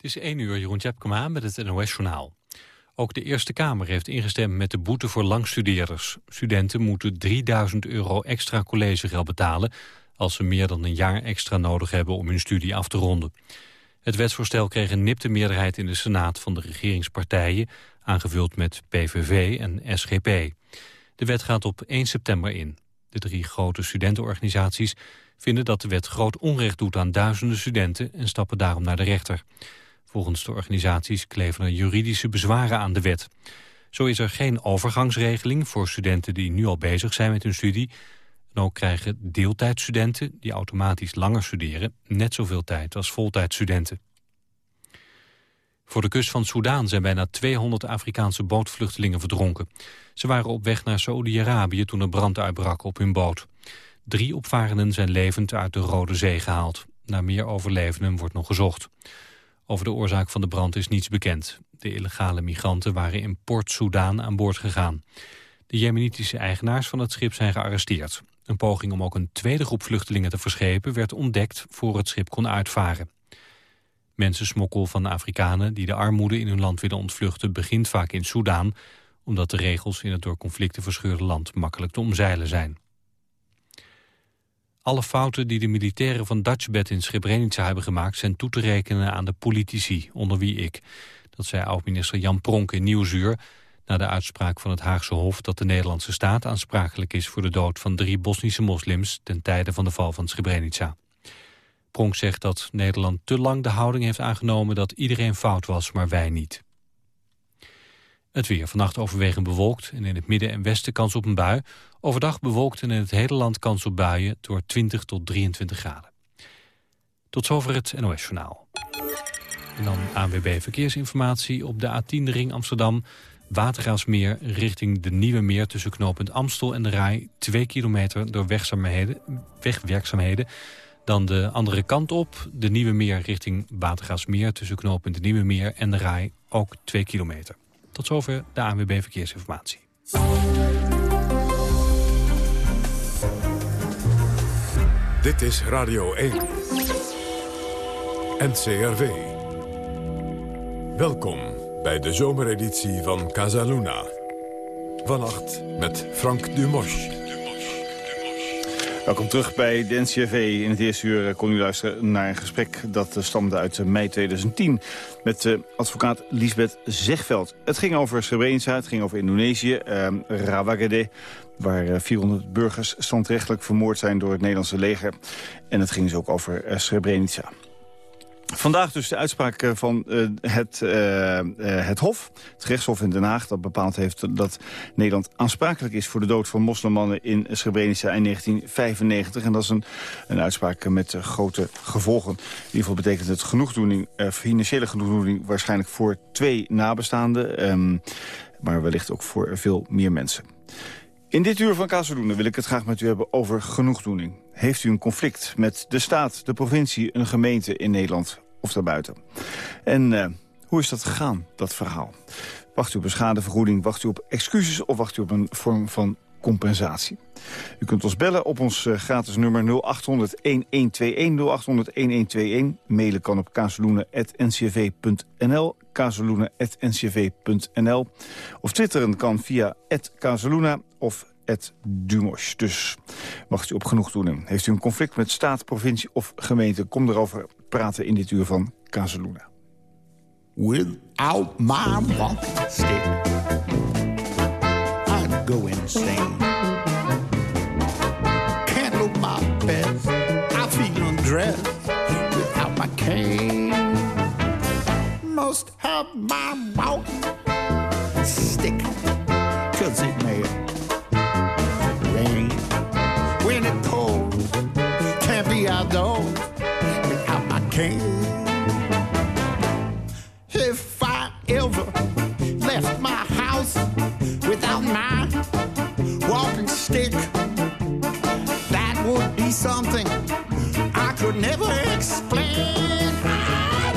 Het is 1 uur, Jeroen Tjepkema met het NOS-journaal. Ook de Eerste Kamer heeft ingestemd met de boete voor langstudeerders. Studenten moeten 3000 euro extra collegegeld betalen... als ze meer dan een jaar extra nodig hebben om hun studie af te ronden. Het wetsvoorstel kreeg een nipte meerderheid in de Senaat van de regeringspartijen... aangevuld met PVV en SGP. De wet gaat op 1 september in. De drie grote studentenorganisaties vinden dat de wet groot onrecht doet aan duizenden studenten... en stappen daarom naar de rechter. Volgens de organisaties kleven er juridische bezwaren aan de wet. Zo is er geen overgangsregeling voor studenten die nu al bezig zijn met hun studie. En ook krijgen deeltijdstudenten, die automatisch langer studeren... net zoveel tijd als voltijdstudenten. Voor de kust van Soudaan zijn bijna 200 Afrikaanse bootvluchtelingen verdronken. Ze waren op weg naar Saoedi-Arabië toen er brand uitbrak op hun boot. Drie opvarenden zijn levend uit de Rode Zee gehaald. Naar meer overlevenden wordt nog gezocht. Over de oorzaak van de brand is niets bekend. De illegale migranten waren in Port Soudaan aan boord gegaan. De jemenitische eigenaars van het schip zijn gearresteerd. Een poging om ook een tweede groep vluchtelingen te verschepen... werd ontdekt voor het schip kon uitvaren. Mensensmokkel van Afrikanen die de armoede in hun land willen ontvluchten... begint vaak in Soudaan, omdat de regels in het door conflicten verscheurde land makkelijk te omzeilen zijn. Alle fouten die de militairen van Dutchbed in Srebrenica hebben gemaakt... zijn toe te rekenen aan de politici, onder wie ik. Dat zei oud-minister Jan Pronk in Nieuwsuur... na de uitspraak van het Haagse Hof dat de Nederlandse staat aansprakelijk is... voor de dood van drie Bosnische moslims ten tijde van de val van Srebrenica. Pronk zegt dat Nederland te lang de houding heeft aangenomen... dat iedereen fout was, maar wij niet. Het weer vannacht overwegend bewolkt en in het midden en westen kans op een bui. Overdag bewolkt en in het hele land kans op buien door 20 tot 23 graden. Tot zover het NOS-journaal. En dan ANWB Verkeersinformatie op de A10 ring Amsterdam. Watergaasmeer richting de Nieuwe Meer tussen knooppunt Amstel en de Rai. 2 kilometer door wegwerkzaamheden. Dan de andere kant op, de Nieuwe Meer richting Watergaasmeer... tussen knooppunt de Nieuwe Meer en de Rai, ook 2 kilometer. Tot zover de ANWB Verkeersinformatie. Dit is Radio 1. NCRV. Welkom bij de zomereditie van Casaluna. Vannacht met Frank Dumos. Welkom terug bij de NCRV. In het eerste uur eh, kon u luisteren naar een gesprek dat eh, stamde uit eh, mei 2010... met advocaat Lisbeth Zegveld. Het ging over Srebrenica, het ging over Indonesië, uh, Rawagede... waar 400 burgers standrechtelijk vermoord zijn door het Nederlandse leger. En het ging dus ook over Srebrenica. Vandaag dus de uitspraak eh, van uh, het, uh, het Hof, het rechtshof in Den Haag... dat bepaald heeft dat Nederland aansprakelijk is... voor de dood van moslimmannen in Srebrenica in 1995. En dat is een, een uitspraak met grote gevolgen. In ieder geval betekent het genoegdoening, financiële genoegdoening... waarschijnlijk voor twee nabestaanden, um, maar wellicht ook voor veel meer mensen. In dit uur van Kazeldoenen wil ik het graag met u hebben over genoegdoening. Heeft u een conflict met de staat, de provincie, een gemeente in Nederland of daarbuiten? En uh, hoe is dat gegaan, dat verhaal? Wacht u op een schadevergoeding, wacht u op excuses of wacht u op een vorm van compensatie? U kunt ons bellen op ons uh, gratis nummer 0800-1121, 0800-1121. Mailen kan op kazeloenen.ncv.nl, kazeloenen.ncv.nl. Of twitteren kan via kazeluna of Dumos. Dus wacht u op genoeg doen. Heeft u een conflict met staat, provincie of gemeente... kom erover praten in dit uur van Kazeluna. Without my walking stick I'd go insane Can't look my best I feel undressed Without my cane Must have my walking stick Cause it If I ever left my house without my walking stick, that would be something I could never explain. Ah,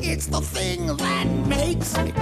it's the thing that makes me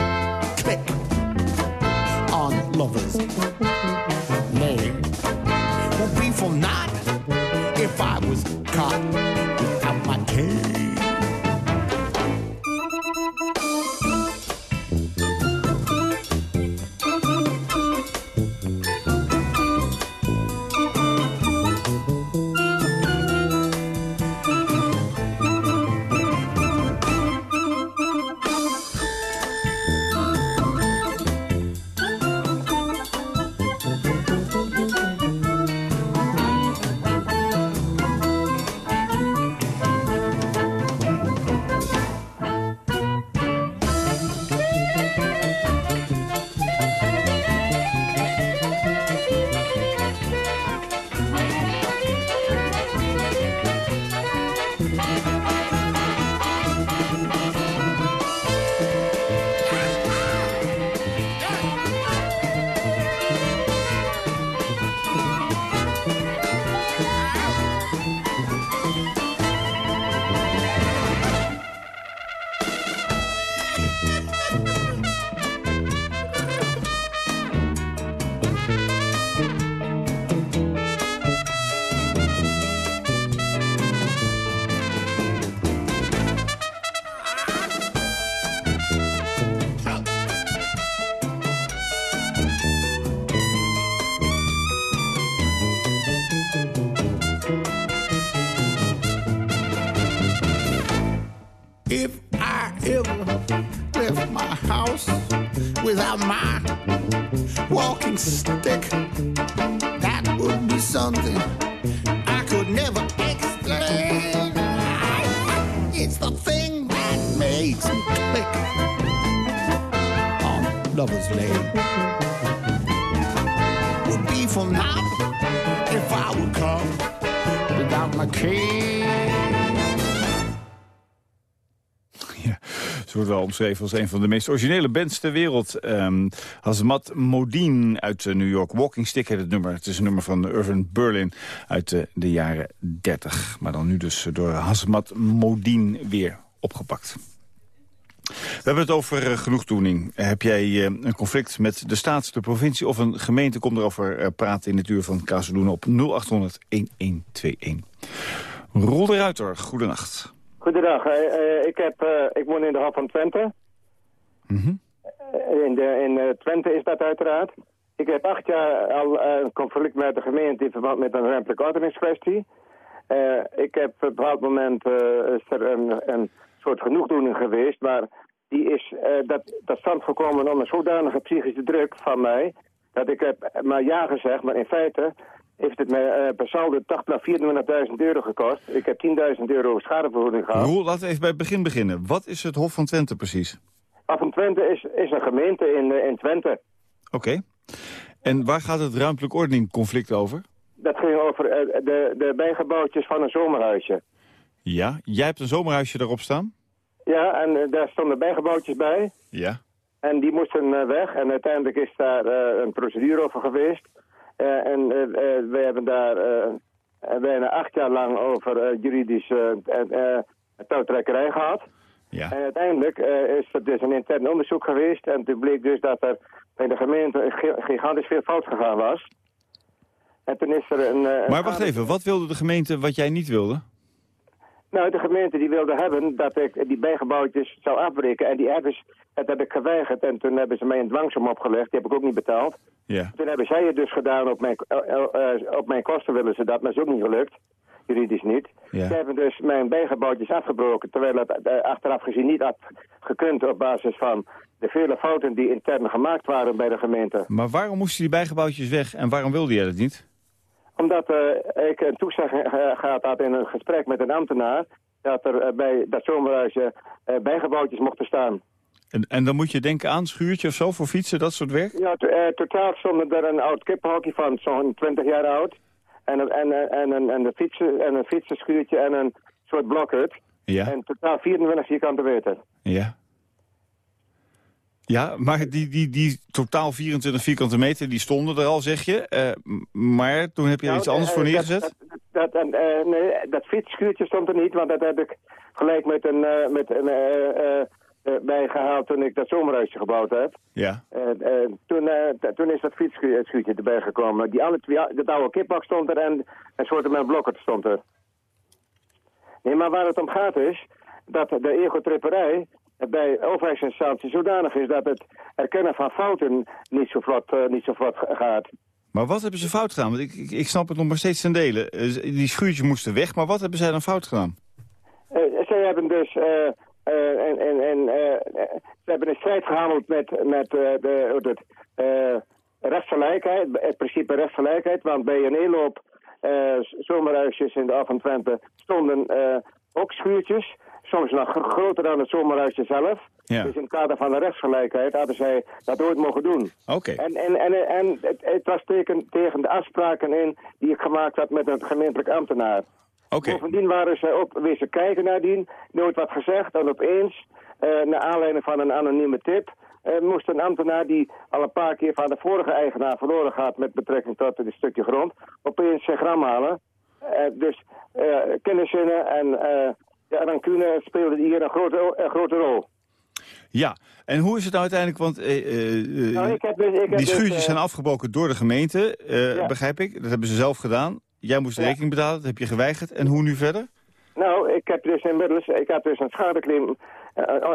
omschreven als een van de meest originele bands ter wereld. Um, Hazmat Modine uit uh, New York. Walking Stick heet het nummer. Het is een nummer van Irvin Berlin uit uh, de jaren 30. Maar dan nu dus door Hazmat Modine weer opgepakt. We hebben het over uh, genoegdoening. Heb jij een conflict met de staat, de provincie of een gemeente? Kom erover praten in het uur van Kazeldoen op 0800-1121. Roel de Ruiter, goedenacht. Goedendag. Uh, ik, heb, uh, ik woon in de hal van Twente. Mm -hmm. in de, in Twente is dat uiteraard. Ik heb acht jaar al een conflict met de gemeente in verband met een ruimtelijke ordeningskwestie. ik heb op een bepaald moment is er een, een soort genoegdoening geweest, maar die is dat, dat stand gekomen om een zodanige psychische druk van mij, dat ik heb maar ja gezegd, maar in feite heeft het me uh, per saldo 84.000 euro gekost. Ik heb 10.000 euro schadevergoeding gehad. Roel, laten we even bij het begin beginnen. Wat is het Hof van Twente precies? Hof van Twente is, is een gemeente in, uh, in Twente. Oké. Okay. En waar gaat het ruimtelijk ordening conflict over? Dat ging over uh, de, de bijgebouwtjes van een zomerhuisje. Ja, jij hebt een zomerhuisje daarop staan? Ja, en daar stonden bijgebouwtjes bij. Ja. En die moesten weg en uiteindelijk is daar een procedure over geweest. Uh, en uh, uh, we hebben daar bijna acht jaar lang over juridische touwtrekkerij gehad. Ja. En uiteindelijk is er dus een intern onderzoek geweest. En toen bleek dus dat er bij de gemeente gigantisch veel fout gegaan was. En toen is er een... maar wacht even, wat wilde de gemeente wat jij niet wilde? Nou, de gemeente die wilde hebben dat ik die bijgebouwtjes zou afbreken. En die hebben dat heb ik geweigerd. En toen hebben ze mij een dwangsom opgelegd. Die heb ik ook niet betaald. Ja. Toen hebben zij het dus gedaan. Op mijn, uh, uh, op mijn kosten willen ze dat. Maar dat is ook niet gelukt. Juridisch niet. Ja. Ze hebben dus mijn bijgebouwtjes afgebroken. Terwijl het uh, achteraf gezien niet had gekund op basis van de vele fouten die intern gemaakt waren bij de gemeente. Maar waarom moesten die bijgebouwtjes weg en waarom wilde jij dat niet? Omdat ik een toezegging gehad had in een gesprek met een ambtenaar... dat er bij dat zomerhuisje bijgebouwtjes mochten staan. En, en dan moet je denken aan schuurtje of zo voor fietsen, dat soort werk? Ja, totaal stonden er een oud kippenhokje van zo'n 20 jaar oud. En, en, en, en, en, de fietsen, en een fietsenschuurtje en een soort blokhut. Ja. En totaal 24 vierkante meter. Ja. Ja, maar die, die, die totaal 24 vierkante meter, die stonden er al, zeg je. Uh, maar toen heb je er nou, iets anders uh, voor neergezet? Dat, dat, dat, nee, dat fietsschuurtje stond er niet, want dat heb ik gelijk met een, met een bijgehaald toen ik dat zomerhuisje gebouwd heb. Ja. toen, toen is dat fietsschuurtje erbij gekomen. Die alle twee, dat oude kipbak stond er en een soort met blokker stond er. Nee, maar waar het om gaat is dat de egotripperij bij overheidsinstanties zodanig is dat het erkennen van fouten niet zo vlot, uh, niet zo vlot gaat. Maar wat hebben ze fout gedaan? Want ik, ik, ik snap het nog maar steeds ten dele. Uh, die schuurtjes moesten weg, maar wat hebben zij dan fout gedaan? Uh, zij hebben dus... en, en, en, ze hebben een strijd gehandeld met, met de, de rechtsgelijkheid, het principe rechtsgelijkheid. Want bij een hele hoop zomerhuisjes in de Af van Twente stonden ook schuurtjes soms nog groter dan het zomerhuisje zelf. Ja. Dus in het kader van de rechtsgelijkheid hadden zij dat ooit mogen doen. Oké. Okay. En, en, en, en het, het was tegen, tegen de afspraken in die ik gemaakt had met een gemeentelijk ambtenaar. Okay. Bovendien waren ze ook weer ze kijken nadien, nooit wat gezegd. En opeens, uh, naar aanleiding van een anonieme tip... Uh, moest een ambtenaar die al een paar keer van de vorige eigenaar verloren gaat... met betrekking tot dit stukje grond, opeens zijn gram halen. Uh, dus kenniszinnen en ja, rancune speelde hier een grote, een grote rol. Ja, en hoe is het nou uiteindelijk, want uh, uh, nou, ik heb dus, ik heb die schuurtjes dus, uh, zijn afgebroken door de gemeente, ja. begrijp ik. Dat hebben ze zelf gedaan. Jij moest de Ja. rekening betalen, dat heb je geweigerd. En hoe nu verder? Nou, ik heb dus inmiddels, ik heb dus een schadeclaim, uh,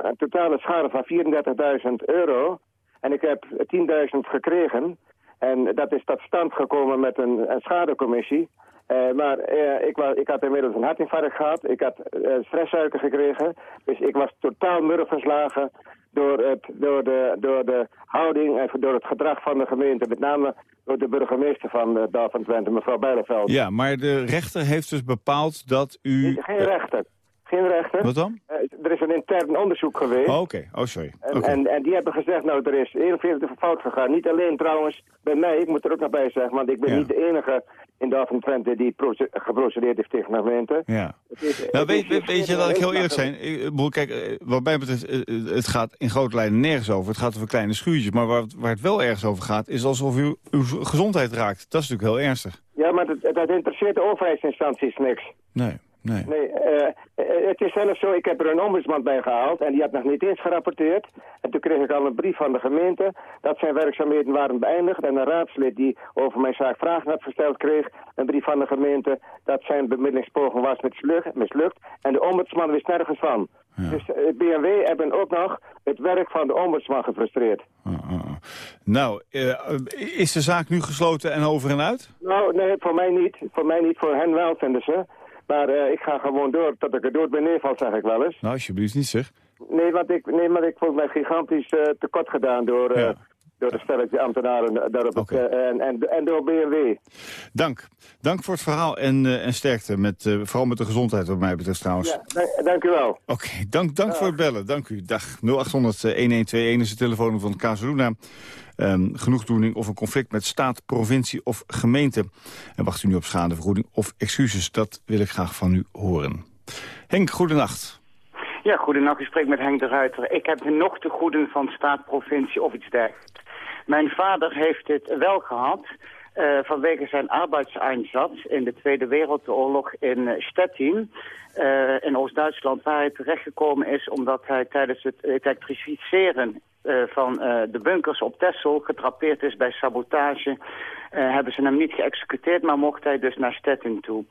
een totale schade van 34.000 euro. En ik heb 10.000 gekregen. En dat is tot stand gekomen met een, een schadecommissie. Eh, maar eh, ik, was, ik had inmiddels een hartinfarct gehad. Ik had eh, stresssuiker gekregen. Dus ik was totaal murfverslagen door, het, door, de, door de houding en door het gedrag van de gemeente. Met name door de burgemeester van uh, Dal van Twente, mevrouw Bijleveld. Ja, maar de rechter heeft dus bepaald dat u... Geen rechter. Wat dan? Uh, er is een intern onderzoek geweest. Oh, oké. Oh, sorry. En, Okay. en, en, die hebben gezegd, nou, er is heel veel fout gegaan. Niet alleen trouwens bij mij, ik moet er ook nog bij zeggen, want ik ben Ja. niet de enige in van Twente die proce- geprocedeerd heeft tegen de. Ja. Is- Nou, weet, weet, weet je, laat ik heel eerlijk zijn. Ik Kijk, eh, wat mij betreft, eh, eh, het gaat in grote lijnen nergens over. Het gaat over kleine schuurtjes. Maar waar, het- waar het wel ergens over gaat, is alsof u uw gezondheid raakt. Dat is natuurlijk heel ernstig. Ja, maar dat, dat interesseert de overheidsinstanties niks. Nee, nee. Nee, eh, het is zelfs zo, ik heb er een ombudsman bij gehaald en die had nog niet eens gerapporteerd. En toen kreeg ik al een brief van de gemeente dat zijn werkzaamheden waren beëindigd. En een raadslid die over mijn zaak vragen had gesteld kreeg een brief van de gemeente dat zijn bemiddelingspoging was mislukt. mislukt en de ombudsman wist nergens van. Dus eh, BMW hebben ook nog het werk van de ombudsman gefrustreerd. Ah, ah, ah. Nou, eh, is de zaak nu gesloten en over en uit? Nou, nee, voor mij niet. Voor mij niet, voor hen wel, vinden ze. Maar eh, ik ga gewoon door tot ik er dood ben neerval, zeg ik wel eens. Nou, alsjeblieft niet zeg. Nee, want ik, nee, maar ik voel mij gigantisch eh, tekort gedaan door, eh, Ja. door de stelletje ambtenaren daarop en, en, en door BMW. Dank. Dank voor het verhaal en, en sterkte. Met, vooral met de gezondheid wat mij betreft trouwens. Ja, dank, dank u wel. Oké, dank, dank voor het bellen. Dank u. Dag. 0800-1121 is de telefoon van Casaluna. Ehm genoegdoening of een conflict met staat, provincie of gemeente. En wacht u nu op schadevergoeding of excuses. Dat wil ik graag van u horen. Henk, goedenacht. Ja, goedenacht. Ik spreek met Henk de Ruiter. Ik heb nog te goeden van staat, provincie of iets dergelijks. Mijn vader heeft dit wel gehad eh, vanwege zijn arbeidseinsatz in de Tweede Wereldoorlog in eh, Stettin. eh, in Oost-Duitsland, waar hij terechtgekomen is omdat hij tijdens het elektrificeren eh, van eh, de bunkers op Texel getrapeerd is bij sabotage. Eh, hebben ze hem niet geëxecuteerd, maar mocht hij dus naar Stettin toe.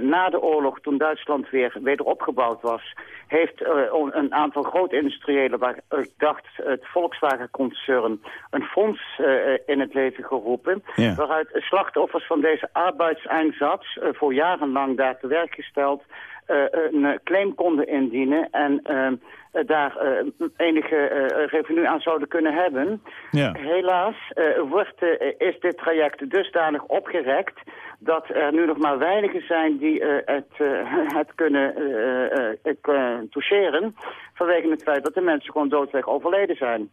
Na de oorlog, toen Duitsland weer wederopgebouwd was, heeft een aantal grote industriëlen, waar ik dacht het Volkswagen-concern, een fonds in het leven geroepen, Ja. waaruit slachtoffers van deze arbeidseinsatz, voor jarenlang daar te werk gesteld, een eh, claim konden indienen en eh, eh, daar eh, enige eh, revenue aan zouden kunnen hebben. Ja. Helaas eh, wordt, eh, is dit traject dusdanig opgerekt dat er nu nog maar weinigen zijn die eh, het, eh, het kunnen eh, eh, eh, toucheren. Vanwege het feit dat de mensen gewoon doodweg overleden zijn.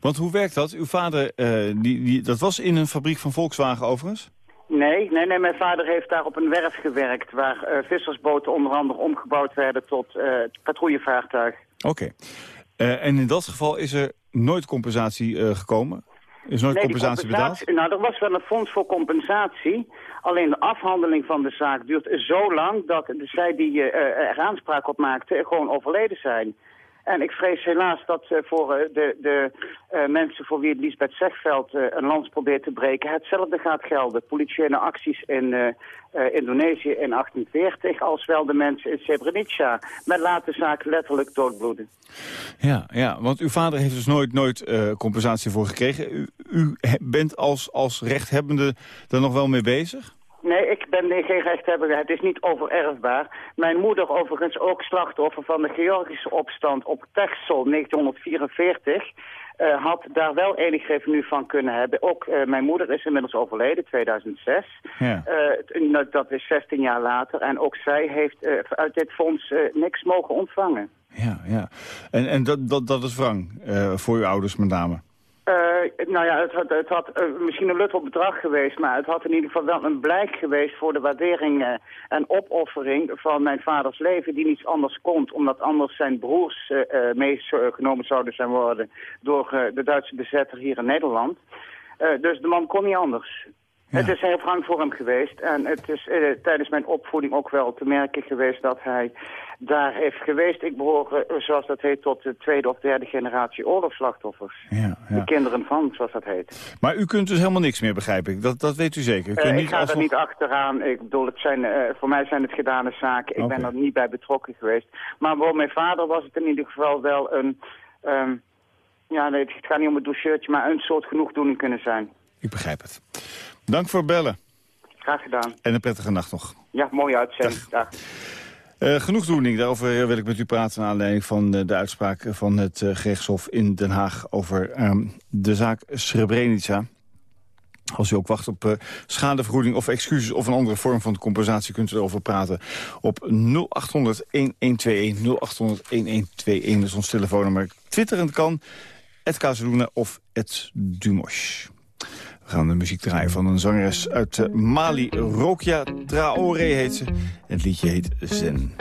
Want hoe werkt dat? Uw vader, eh, die, die, dat was in een fabriek van Volkswagen overigens? Nee, nee, nee, mijn vader heeft daar op een werf gewerkt... waar eh, vissersboten onder andere omgebouwd werden tot eh patrouillevaartuig. Oké. Eh, en in dat geval is er nooit compensatie gekomen? Is nooit Nee, compensatie betaald? Nou, er was wel een fonds voor compensatie. Alleen de afhandeling van de zaak duurt zo lang... dat de, zij die er aanspraak op maakten gewoon overleden zijn. En ik vrees helaas dat eh, voor eh, de, de eh, mensen voor wie Lisbeth Zegveld een lans probeert te breken... hetzelfde gaat gelden. Politiële acties in Indonesië in 1840... als wel de mensen in Srebrenica. Men laat de zaak letterlijk doodbloeden. Ja, ja, want uw vader heeft dus nooit, nooit compensatie voor gekregen. U, u bent als, als rechthebbende daar nog wel mee bezig? Nee, ik ben geen rechthebber. Het is niet overerfbaar. Mijn moeder overigens ook slachtoffer van de Georgische opstand op Texel 1944... eh, had daar wel enig revenue van kunnen hebben. Ook eh, mijn moeder is inmiddels overleden, 2006. Ja. Eh, nou, dat is 16 jaar later. En ook zij heeft uit dit fonds niks mogen ontvangen. Ja, ja. En, en dat, dat, dat is wrang voor uw ouders met name? Eh, nou ja, het had, het had eh, misschien een luttel bedrag geweest, maar het had in ieder geval wel een blijk geweest voor de waardering eh, en opoffering van mijn vaders leven, die niets anders kon, omdat anders zijn broers meegenomen zouden zijn worden door de Duitse bezetter hier in Nederland. Dus de man kon niet anders. Ja. Het is heel wrang voor hem geweest en het is tijdens mijn opvoeding ook wel te merken geweest dat hij daar heeft geweest. Ik behoor, eh, zoals dat heet, tot de tweede of derde generatie oorlogsslachtoffers. Ja, De ja. kinderen van, zoals dat heet. Maar u kunt dus helemaal niks meer, begrijp ik. Dat, dat weet u zeker. U Eh, kunt ik ga er niet achteraan. Ik bedoel, het zijn, eh, voor mij zijn het gedane zaken. Ik ben er niet bij betrokken geweest. Maar voor mijn vader was het in ieder geval wel een... ehm, ja, nee, het gaat niet om het doucheurtje, maar een soort genoegdoening kunnen zijn. Ik begrijp het. Dank voor bellen. Graag gedaan. En een prettige nacht nog. Ja, mooie uitzending. Dag. Uh, genoegdoening, daarover wil ik met u praten... naar aanleiding van de uitspraak van het uh, gerechtshof in Den Haag... over um, de zaak Srebrenica. Als u ook wacht op schadevergoeding of excuses of een andere vorm van compensatie... kunt u erover praten op 0800-1121. 0800-1121 is ons telefoonnummer. Twitterend kan, het Kazeluna of het Dumosh. We gaan de muziek draaien van een zangeres uit uh, Mali. Rokia Traoré heet ze. Het liedje heet Zen.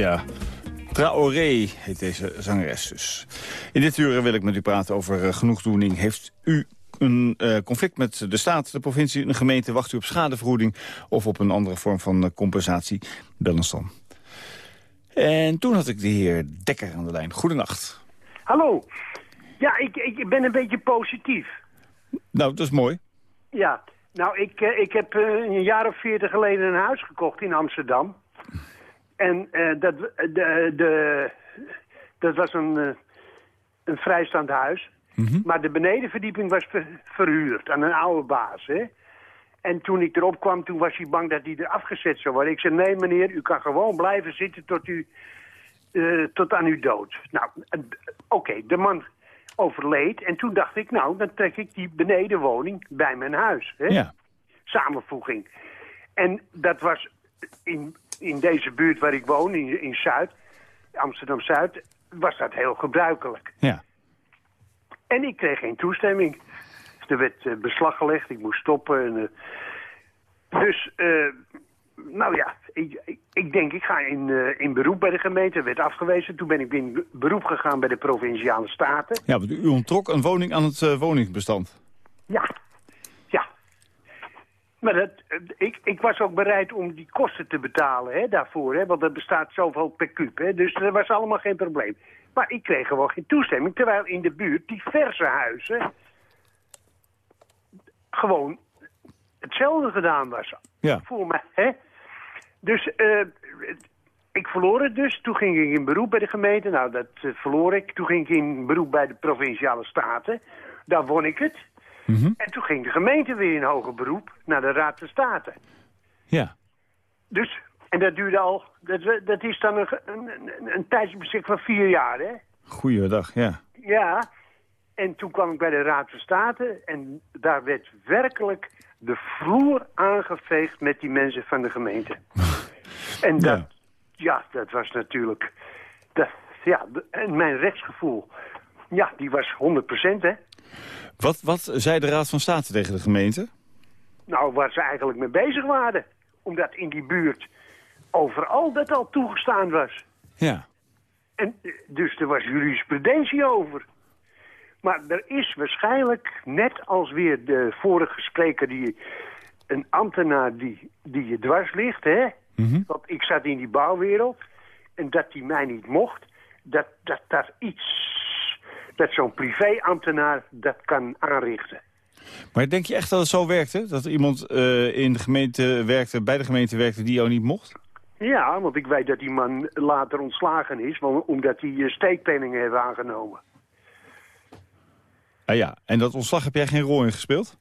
Rokia Traoré heet deze zangeres dus. In dit uur wil ik met u praten over uh, genoegdoening. Heeft u een uh, conflict met de staat, de provincie, een gemeente... wacht u op schadevergoeding of op een andere vorm van uh, compensatie? Bel ons dan. En toen had ik de heer Dekker aan de lijn. Goedenacht. Hallo. Ja, ik, ik ben een beetje positief. Nou, dat is mooi. Ja, nou, ik, eh, ik heb eh, een jaar of veertig geleden een huis gekocht in Amsterdam. En eh, dat, de, de, dat was een, eh, een vrijstaand huis. Maar de benedenverdieping was ver- verhuurd aan een oude baas, hè. En toen ik erop kwam, toen was hij bang dat hij er afgezet zou worden. Ik zei, nee meneer, u kan gewoon blijven zitten tot, u, eh, tot aan uw dood. Nou, eh, oké, de man overleed. En toen dacht ik, nou, dan trek ik die benedenwoning bij mijn huis. Hè? Ja. Samenvoeging. En dat was in, in deze buurt waar ik woon, in, in Zuid, Amsterdam-Zuid, was dat heel gebruikelijk. Ja. En ik kreeg geen toestemming. Er werd eh, beslag gelegd, ik moest stoppen. En, eh, dus, eh, nou ja, ik, ik, ik denk ik ga in, in beroep bij de gemeente. werd afgewezen. Toen ben ik in beroep gegaan bij de Provinciale Staten. Ja, want u ontrok een woning aan het woningsbestand. Ja. Maar dat, ik, ik was ook bereid om die kosten te betalen hè, daarvoor. Hè, want er bestaat zoveel per kuub. Hè, dus er was allemaal geen probleem. Maar ik kreeg gewoon geen toestemming. Terwijl in de buurt diverse huizen gewoon hetzelfde gedaan was. Ja. Voor mij, hè. Dus eh, ik verloor het dus. Toen ging ik in beroep bij de gemeente. Nou, dat eh, verloor ik. Toen ging ik in beroep bij de Provinciale Staten. Daar won ik het. En toen ging de gemeente weer in hoger beroep naar de Raad van State. Ja. Dus, en dat duurde al, dat, dat is dan een, een, tijdsbestek van vier jaar, hè? Goeiedag, ja. Ja, en toen kwam ik bij de Raad van State en daar werd werkelijk de vloer aangeveegd met die mensen van de gemeente. en dat, Ja. ja. dat was natuurlijk, dat, ja, en mijn rechtsgevoel, ja, die was 100%, hè? Wat, wat zei de Raad van State tegen de gemeente? Nou, waar ze eigenlijk mee bezig waren. Omdat in die buurt overal dat al toegestaan was. Ja. En dus er was jurisprudentie over. Maar er is waarschijnlijk, net als weer de vorige spreker... die een ambtenaar die, die je dwars ligt, hè? Want ik zat in die bouwwereld. En dat die mij niet mocht. Dat, dat daar iets... Dat zo'n privéambtenaar dat kan aanrichten. Maar denk je echt dat het zo werkte? Dat iemand eh, in de gemeente werkte, bij de gemeente werkte die jou niet mocht? Ja, want ik weet dat die man later ontslagen is... want- omdat hij eh, steekpenningen heeft aangenomen. Ah ja, en dat ontslag heb jij geen rol in gespeeld?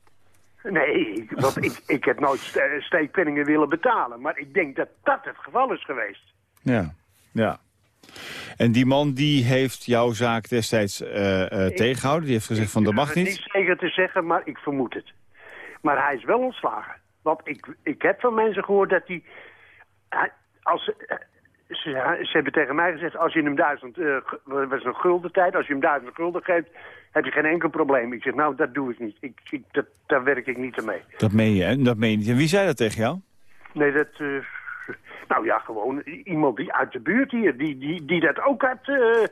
Nee, want ik, ik heb nooit ste- steekpenningen willen betalen. Maar ik denk dat dat het geval is geweest. Ja, ja. En die man die heeft jouw zaak destijds eh, tegengehouden. Die heeft gezegd van dat mag niet. niet zeker te zeggen, maar ik vermoed het. Maar hij is wel ontslagen. Want ik, ik heb van mensen gehoord dat hij... hij- als, eh, ze, ze hebben tegen mij gezegd, als je hem duizend... dat was een gulden tijd, als je hem duizend gulden geeft... heb je geen enkel probleem. Ik zeg, nou, dat doe ik niet. Ik, ik, dat, daar werk ik niet aan mee. Dat meen je, hè? Dat meen je niet. En wie zei dat tegen jou? Nee, dat... nou ja, gewoon iemand die uit de buurt hier, die, die, die dat ook had... eh,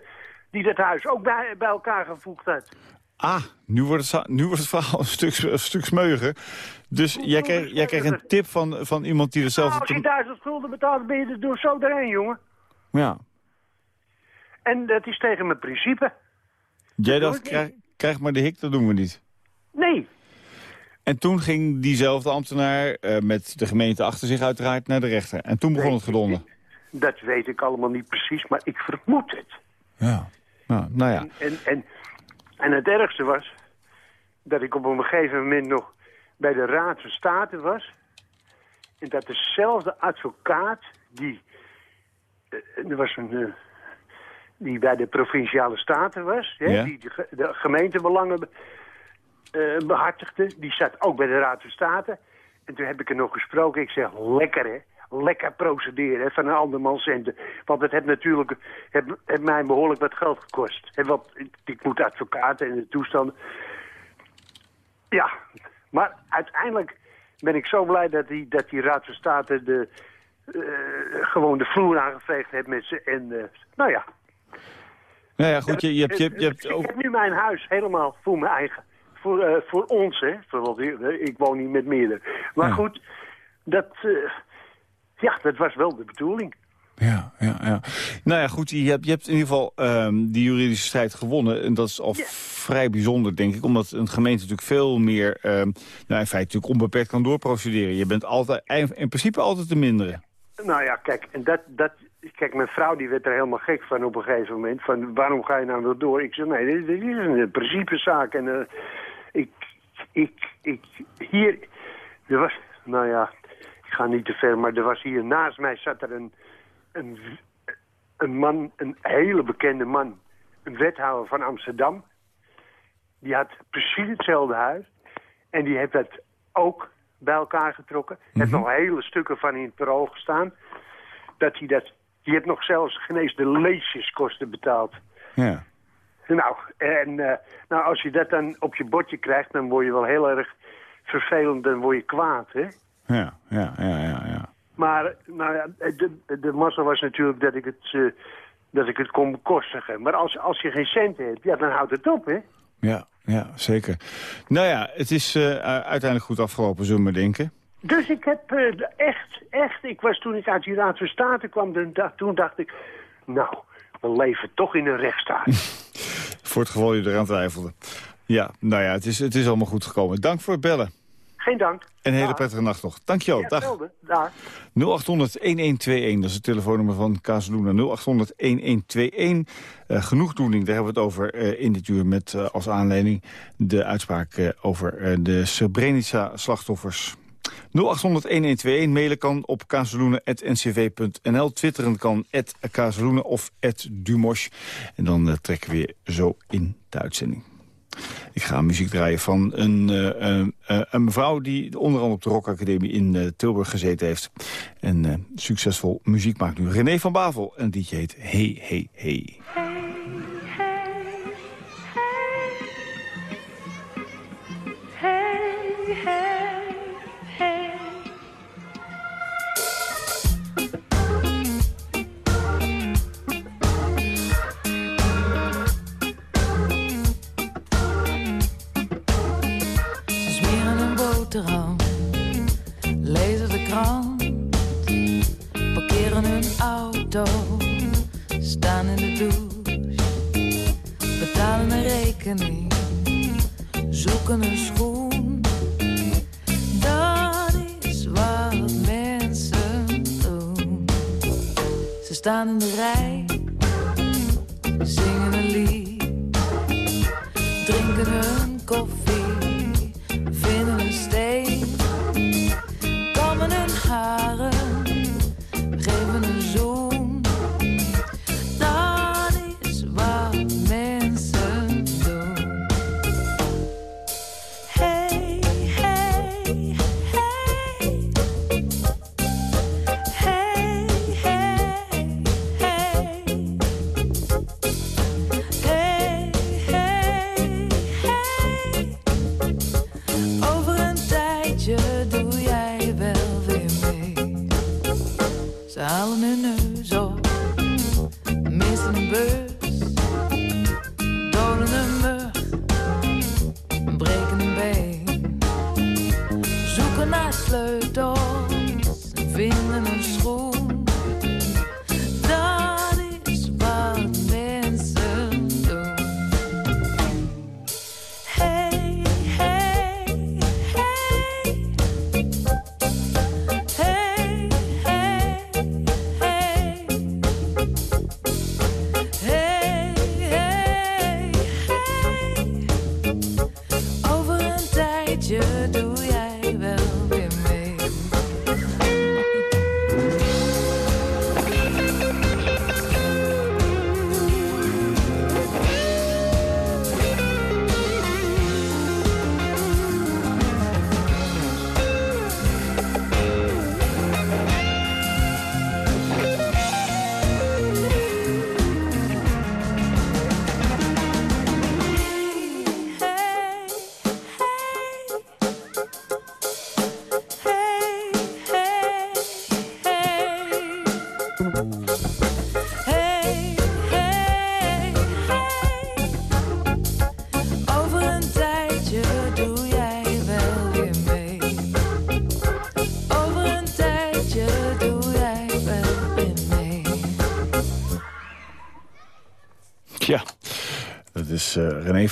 die dat huis ook bij, bij elkaar gevoegd had. Ah, nu wordt het, nu wordt het verhaal een stuk, een stuk smeuiger. Dus jij kreeg, jij kreeg een tip van, van iemand die Nou, dezelfde... als je duizend gulden betaalt, ben je er door zo doorheen, jongen. Ja. En dat is tegen mijn principe. Jij dacht, krijg, krijg maar de hik, dat doen we niet. Nee. En toen ging diezelfde ambtenaar eh, met de gemeente achter zich uiteraard naar de rechter. En toen begon het gedonder. Dat weet ik allemaal niet precies, maar ik vermoed het. Ja. Nou, nou ja. En, en, en het ergste was dat ik op een gegeven moment nog bij de Raad van State was. En dat dezelfde advocaat die... eh, er was een... eh, die bij de Provinciale Staten was, hè, Ja. die de, de gemeentebelangen be- behartigde. Die zat ook bij de Raad van State. En toen heb ik er nog gesproken. Ik zeg, lekker hè. Lekker procederen van een andermans centen. Want het heeft natuurlijk het, het mij behoorlijk wat geld gekost. Want ik, moet advocaten en de toestanden. Ja, maar uiteindelijk ben ik zo blij dat die, dat die Raad van State de, eh, gewoon de vloer aangeveegd heeft met ze. En eh, nou ja, Nou ja, goed, je, je hebt, je, hebt- je hebt ik heb nu mijn huis helemaal voor mijn eigen. Voor, eh, voor ons, hè. Voor, wat- ik woon niet met meerdere. Maar Ja. goed, dat, eh, ja, dat was wel de bedoeling. Ja, ja, ja. Nou ja, goed, je hebt, je hebt in ieder geval ehm, die juridische strijd gewonnen. En dat is al vrij bijzonder, denk ik. Omdat een gemeente natuurlijk veel meer, ehm, nou in feite natuurlijk onbeperkt kan doorprocederen. Je bent altijd, in principe altijd de mindere. Nou ja, kijk, en dat, dat, kijk, mijn vrouw die werd er helemaal gek van op een gegeven moment. Van, waarom ga je nou weer door? Ik zei, nee, dit, dit is een principezaak. En eh, ik, ik, hier, er was, nou ja, ik ga niet te ver, maar er was hier naast mij zat er een, een, een man, een hele bekende man. Een wethouder van Amsterdam. Die had precies hetzelfde huis. En die heeft dat ook bij elkaar getrokken. heeft nog hele stukken van in het bureau gestaan. Dat hij dat... Die heeft nog zelfs geen eens de leeskosten betaald. Ja. Nou, en eh, nou, als je dat dan op je bordje krijgt, dan word je wel heel erg vervelend, dan word je kwaad, hè? Ja, ja, ja, ja. ja. Maar nou ja, de, de, massa was natuurlijk dat ik het, eh, dat ik het kon bekostigen. Maar als, als je geen cent hebt, ja, dan houdt het op, hè? Ja, ja, zeker. Nou ja, het is eh, uiteindelijk goed afgelopen, zullen we maar denken. Dus ik heb echt, echt, ik was toen ik uit die Raad van State kwam, toen dacht, toen dacht ik, nou, we leven toch in een rechtsstaat. Voor het geval je eraan twijfelde. Ja, nou ja, het is, het is allemaal goed gekomen. Dank voor het bellen. Geen dank. En een hele prettige nacht nog. Dankjewel. Ja, Dag. hetzelfde. Dag. 0800-1121, dat is het telefoonnummer van Kazeluna. 0800-1121. Eh, genoegdoening, daar hebben we het over eh, in dit uur... met eh, als aanleiding de uitspraak eh, over de Srebrenica-slachtoffers. 0800-1121, mailen kan op kazeloenen.ncv.nl. Twitteren kan kazeloenen of @dumosh. En dan eh, trekken we weer zo in de uitzending. Ik ga muziek draaien van een, eh, een mevrouw... die onder andere op de Rock Academie in Tilburg gezeten heeft. En succesvol muziek maakt nu. René van Bavel. En die heet Hey Hey Hey. Ze lezen de krant, parkeren hun auto, staan in de douche, betalen een rekening, zoeken een schoen. Dat is wat mensen doen. Ze staan in de rij,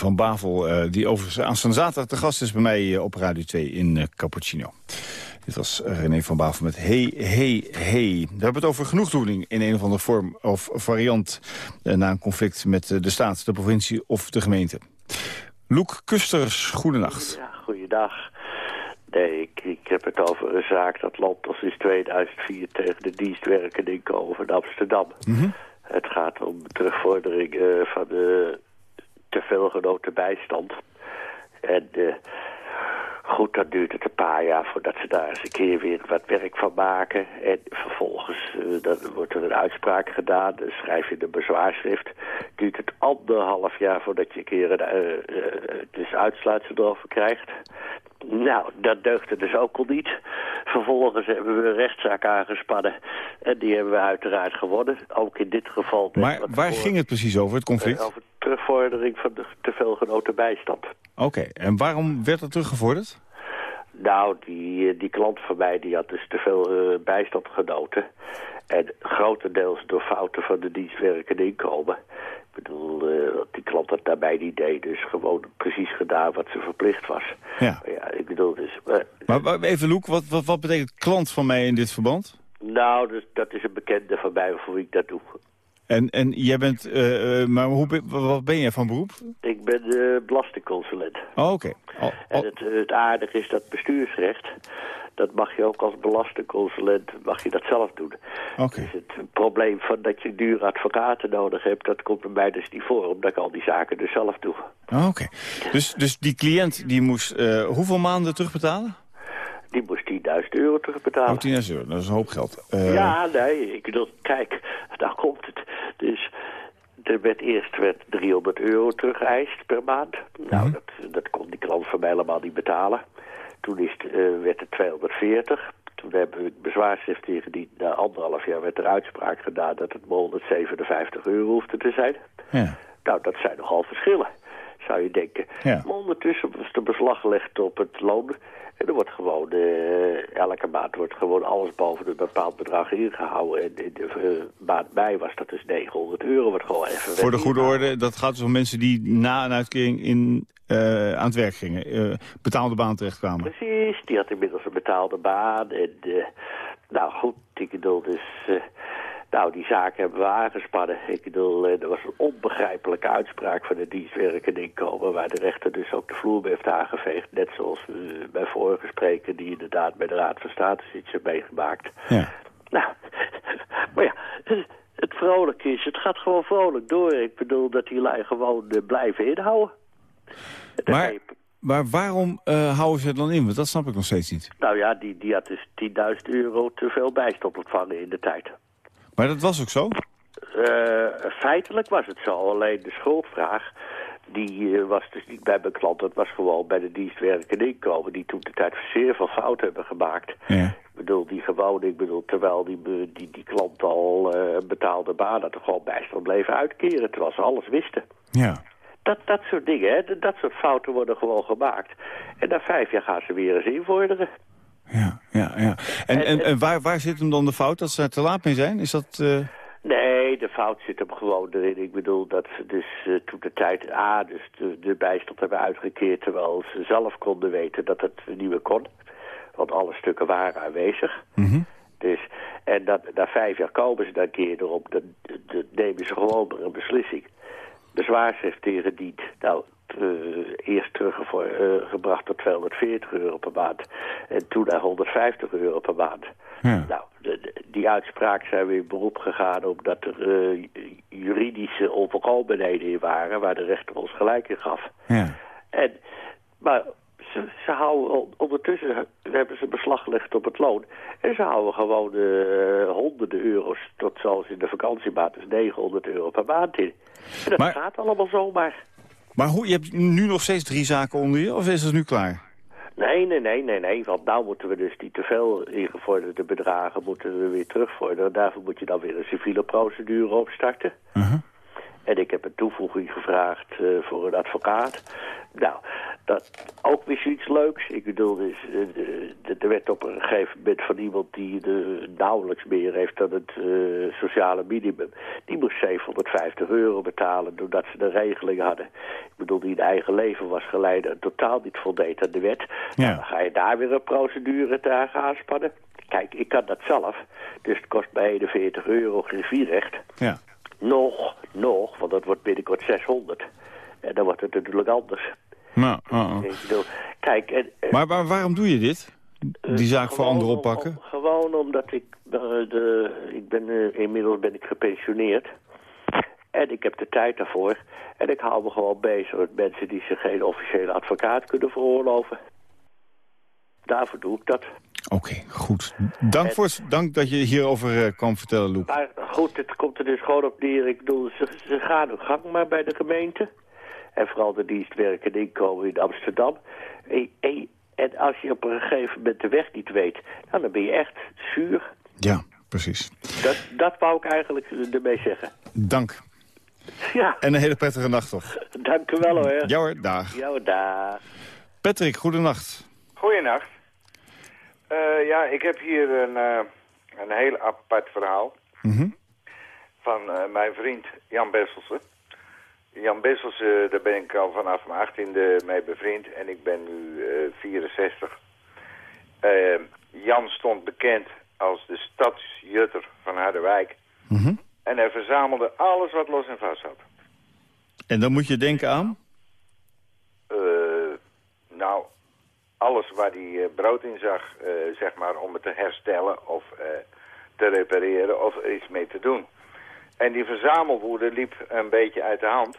van Bavel, eh, die overigens aanstaande zaterdag de gast is bij mij eh, op Radio 2 in eh, Cappuccino. Dit was René van Bavel met Hey, Hey, Hey. We hebben het over genoegdoening in een of andere vorm of variant... na een conflict met de staat, de provincie of de gemeente. Loek Kusters, goedenacht. Ja, goeiedag. Nee, ik, ik heb het over een zaak dat loopt al sinds 2004 tegen de dienstwerkende inkomen van Amsterdam. Het gaat om terugvordering van de te veel genoten bijstand. En eh, Goed, dan duurt het een paar jaar voordat ze daar eens een keer weer wat werk van maken. En vervolgens dan wordt er een uitspraak gedaan, dan schrijf je een bezwaarschrift. Duurt het anderhalf jaar voordat je een keer een eh, dus uitsluitsel krijgt. Nou, dat deugde dus ook al niet. Vervolgens hebben we een rechtszaak aangespannen. En die hebben we uiteraard gewonnen. Ook in dit geval... Maar waar ging het precies over, het conflict? Eh, over terugvordering van de te veel genoten bijstand. Oké, en waarom werd dat teruggevorderd? Nou, die, eh, die klant van mij die had dus te veel eh, bijstand genoten. En grotendeels door fouten van de dienstwerkende inkomen. Ik bedoel, eh, die klant had daarbij niet deed. Dus gewoon precies gedaan wat ze verplicht was. Ja. Maar ja, ik bedoel dus... Maar even, Loek, wat, wat, wat betekent klant van mij in dit verband? nou, dus, dat is een bekende van mij voor wie ik dat doe. En, en jij bent, maar hoe, wat ben jij van beroep? Ik ben uh, belastingconsulent. Oh, oké. Al- En al- het, het aardige is dat bestuursrecht, dat mag je ook als belastingconsulent, mag je dat zelf doen. Oké. Dus het probleem van dat je dure advocaten nodig hebt, dat komt bij mij dus niet voor, omdat ik al die zaken dus zelf doe. Oh, Oké. Dus, dus die cliënt die moest eh, hoeveel maanden terugbetalen? Die moest 10.000 euro terugbetalen. Oh, 10.000 euro, dat is een hoop geld. Eh, Ja, nee, ik bedoel, kijk, daar komt het. Dus er werd eerst werd 300 euro teruggeëist per maand. Nou, dat, dat kon die klant van mij helemaal niet betalen. Toen is het, eh, werd het 240. Toen hebben we bezwaarschrift ingediend. Na anderhalf jaar werd er uitspraak gedaan dat het maar 157 euro hoefde te zijn. ja. Nou, dat zijn nogal verschillen, zou je denken. Ja. Maar ondertussen was er beslag gelegd op het loon. En er wordt gewoon, eh, elke maand wordt gewoon alles boven een bepaald bedrag ingehouden. En in de eh, maand mei was dat dus 900 euro. Wordt gewoon even Voor de goede orde, dat gaat dus om mensen die na een uitkering in, eh, aan het werk gingen. eh, betaalde baan terechtkwamen. Precies, die had inmiddels een betaalde baan. En, nou goed, ik bedoel dus... nou, die zaken hebben we aangespannen. Ik bedoel, eh, er was een onbegrijpelijke uitspraak van de dienstwerkende inkomen... waar de rechter dus ook de vloer mee heeft aangeveegd. Net zoals bij vorige spreker die inderdaad bij de Raad van State iets heeft meegemaakt. Ja. Nou, maar ja, het, vrolijk is, het gaat gewoon vrolijk door. Ik bedoel dat die lui gewoon eh, blijven inhouden. Maar, maar waarom eh, houden ze het dan in? Want dat snap ik nog steeds niet. Nou ja, die, die had dus 10.000 euro te veel bijstand ontvangen in de tijd. Maar dat was ook zo? Eh, feitelijk was het zo, alleen de schuldvraag... die eh, was dus niet bij mijn klant, dat was gewoon bij de dienstwerkende inkomen... die toen de tijd zeer veel fout hebben gemaakt. Ja. Ik bedoel, die gewoon, ik bedoel, terwijl die, die, die klant al een betaalde baan had... er gewoon bijstand bleven uitkeren, terwijl ze alles wisten. Ja. Dat, dat soort dingen, hè, dat soort fouten worden gewoon gemaakt. En na vijf jaar gaan ze weer eens invorderen. Ja, ja, ja. En, en, en waar, waar zit hem dan de fout dat ze er te laat mee zijn? Is dat... eh, Nee, de fout zit hem gewoon erin. Ik bedoel dat ze dus eh, toen de tijd A, dus de, de bijstand hebben uitgekeerd... terwijl ze zelf konden weten dat het niet meer kon. Want alle stukken waren aanwezig. Dus, en dat, na vijf jaar komen ze dan een keer erop. Dan, dan nemen ze gewoon een beslissing. Bezwaarschrift tegen dient. Nou, eerst teruggebracht tot 240 euro per maand. En toen naar 150 euro per maand. ja. Nou, de- de- die uitspraak zijn we in beroep gegaan omdat er eh, juridische onvolkomenheden in waren... waar de rechter ons gelijk in gaf. ja. En, maar ze, ze houden on- ondertussen hebben ze beslag gelegd op het loon. En ze houden gewoon eh, honderden euro's, tot zoals in de vakantiemaand, dus 900 euro per maand in. En dat Maar- gaat allemaal zomaar. Maar hoe, je hebt nu nog steeds drie zaken onder je? Of is het nu klaar? Nee, nee, nee, nee, nee. Want nou moeten we dus die te veel ingevorderde bedragen moeten we weer terugvorderen. Daarvoor moet je dan weer een civiele procedure opstarten. Uh-huh. En ik heb een toevoeging gevraagd eh, voor een advocaat. Nou, dat ook weer zoiets leuks. Ik bedoel, dus, de- er werd op een gegeven moment van iemand die de, nauwelijks meer heeft dan het eh, sociale minimum. Die moest 750 euro betalen doordat ze een regeling hadden. Ik bedoel, die in eigen leven was geleid en totaal niet voldeed aan de wet. Nou, Ja. dan ga je daar weer een procedure tegen aanspannen. Kijk, ik kan dat zelf. Dus het kost mij 41 euro griffierecht. Ja. Nog, nog, want dat wordt binnenkort 600. En dan wordt het natuurlijk anders. Nou, uh, kijk, en, en- Maar, maar waarom doe je dit? Die zaak voor anderen oppakken? om- gewoon omdat ik, eh, de, ik ben, eh, inmiddels ben ik gepensioneerd. En ik heb de tijd daarvoor. En ik hou me gewoon bezig met mensen die zich geen officiële advocaat kunnen veroorloven. daarvoor doe ik dat. Oké, goed. Dank, voor, dank dat je hierover eh, kwam vertellen, Loek. Maar goed, het komt er dus gewoon op neer. Ik bedoel, ze, ze gaan hun gang maar bij de gemeente. En vooral de dienst werk en inkomen in Amsterdam. En, en, en als je op een gegeven moment de weg niet weet, nou, dan ben je echt zuur. Ja, precies. Dat, dat wou ik eigenlijk ermee zeggen. Dank. Ja, En een hele prettige nacht toch. dank u wel hoor. Ja hoor, dag. Ja, daar. Patrick, goedenacht. Goeienacht. Eh, ja, ik heb hier een, eh, een heel apart verhaal Mhm. van eh, mijn vriend Jan Besselsen. Jan Besselsen, daar ben ik al vanaf mijn achttiende mee bevriend en ik ben nu eh, 64. Eh, Jan stond bekend als de stadsjutter van Harderwijk. Mhm. En hij verzamelde alles wat los en vast zat. En dan moet je denken aan? Eh, nou, alles waar hij eh, brood in zag, eh, zeg maar, om het te herstellen of te repareren of er iets mee te doen. En die verzamelwoede liep een beetje uit de hand.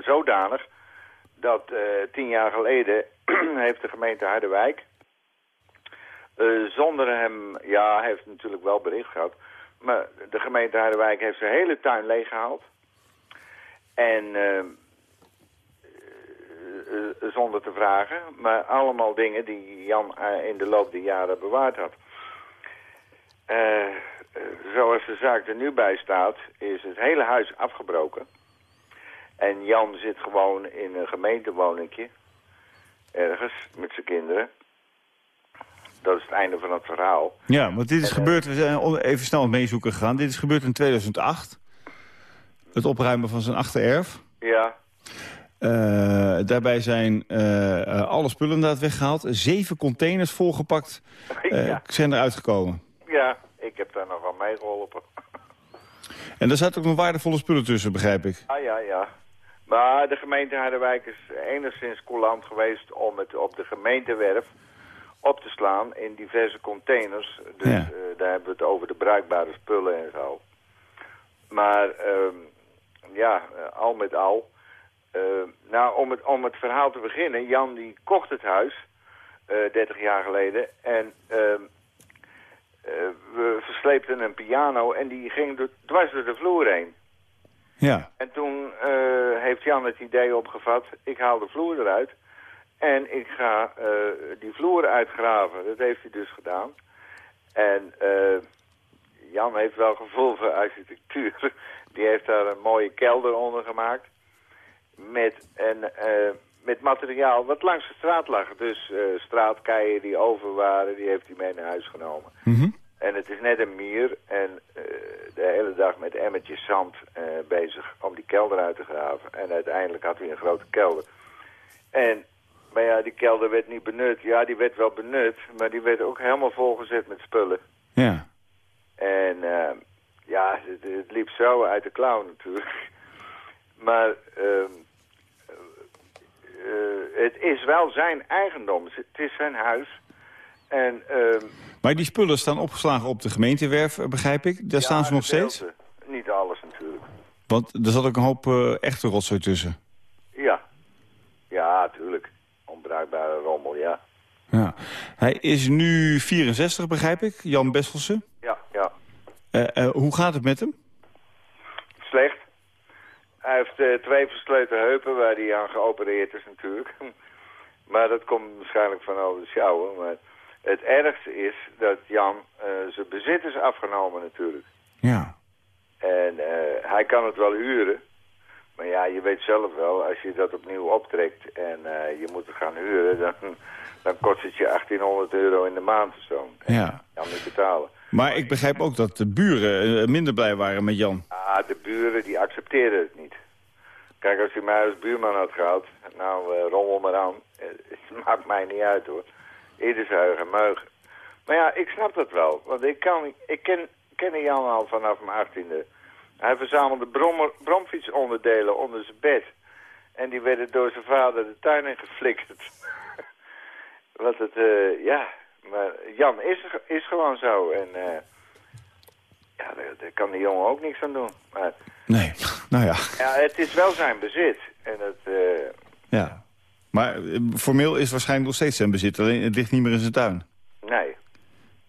Zodanig dat tien jaar geleden heeft de gemeente Harderwijk... zonder hem, ja, hij heeft natuurlijk wel bericht gehad... maar de gemeente Harderwijk heeft zijn hele tuin leeggehaald. En... eh, zonder te vragen. Maar allemaal dingen die Jan eh, in de loop der jaren bewaard had. Zoals de zaak er nu bij staat, is het hele huis afgebroken. En Jan zit gewoon in een gemeentewoningje. Ergens, met zijn kinderen. Dat is het einde van het verhaal. Ja, want dit is En, eh, gebeurd, we zijn even snel meezoeken gegaan. Dit is gebeurd in 2008. Het opruimen van zijn achtererf. Ja, Eh, daarbij zijn eh, alle spullen inderdaad weggehaald. Zeven containers volgepakt Ja. zijn eruit gekomen. ja, ik heb daar nog aan meegeholpen. En daar zaten ook nog waardevolle spullen tussen, begrijp ik. Ah ja, ja. Maar de gemeente Harderwijk is enigszins coulant geweest om het op de gemeentewerf op te slaan in diverse containers. Dus Ja. eh, daar hebben we het over de bruikbare spullen en zo. Maar ehm, ja, eh, al met al. eh, nou, om het, om het verhaal te beginnen. Jan die kocht het huis, eh 30 jaar geleden. En ehm, eh, we versleepten een piano en die ging door- dwars door de vloer heen. Ja. En toen heeft Jan het idee opgevat, ik haal de vloer eruit en ik ga eh, die vloer uitgraven. Dat heeft hij dus gedaan. En eh, Jan heeft wel gevoel voor architectuur. Die heeft daar een mooie kelder onder gemaakt. Met, en, eh, met materiaal wat langs de straat lag. Dus straatkeien die over waren, die heeft hij mee naar huis genomen. Mhm. En het is net een mier en de hele dag met emmertjes zand bezig om die kelder uit te graven. En uiteindelijk had hij een grote kelder. En, maar ja, die kelder werd niet benut. Ja, die werd wel benut, maar die werd ook helemaal volgezet met spullen. Ja. En eh, ja, het, het liep zo uit de klauw natuurlijk. Maar ehm, eh, het is wel zijn eigendom. Het is zijn huis. En ehm, Maar die spullen staan opgeslagen op de gemeentewerf, eh, begrijp ik. Daar staan ze nog steeds? Niet alles natuurlijk. Want er zat ook een hoop eh, echte rotzooi tussen. Ja. Ja, tuurlijk. Onbruikbare rommel, ja. Ja. Hij is nu 64, begrijp ik, Jan Besselsen. Ja, ja. Eh, eh, hoe gaat het met hem? Slecht. Hij heeft eh, twee versleten heupen waar hij aan geopereerd is natuurlijk. maar dat komt waarschijnlijk van over de sjouwen. Maar het ergste is dat Jan zijn bezit is afgenomen natuurlijk. Ja. En hij kan het wel huren. Maar ja, je weet zelf wel, als je dat opnieuw optrekt en eh, je moet het gaan huren, dan, dan kost het je 1800 euro in de maand of zo. Ja. kan niet betalen. Maar ik begrijp ook dat de buren eh, minder blij waren met Jan. Ah, de buren die accepteren het niet. Kijk, als hij mij als buurman had gehad, nou, eh, rommel maar aan. Het maakt mij niet uit hoor. Ieder meugen. Maar ja, ik snap dat wel. Want ik, kan, ik ken, ken Jan al vanaf mijn achttiende. Hij verzamelde brommer, bromfietsonderdelen onder zijn bed. En die werden door zijn vader de tuin in geflikkerd. Wat het, eh, ja... Maar Jan is, is gewoon zo. En eh, ja, daar, daar kan die jongen ook niks aan doen. Maar Nee, nou ja. ja, het is wel zijn bezit. En het, eh, ja. Maar formeel is het waarschijnlijk nog steeds zijn bezit. Alleen het ligt niet meer in zijn tuin. Nee.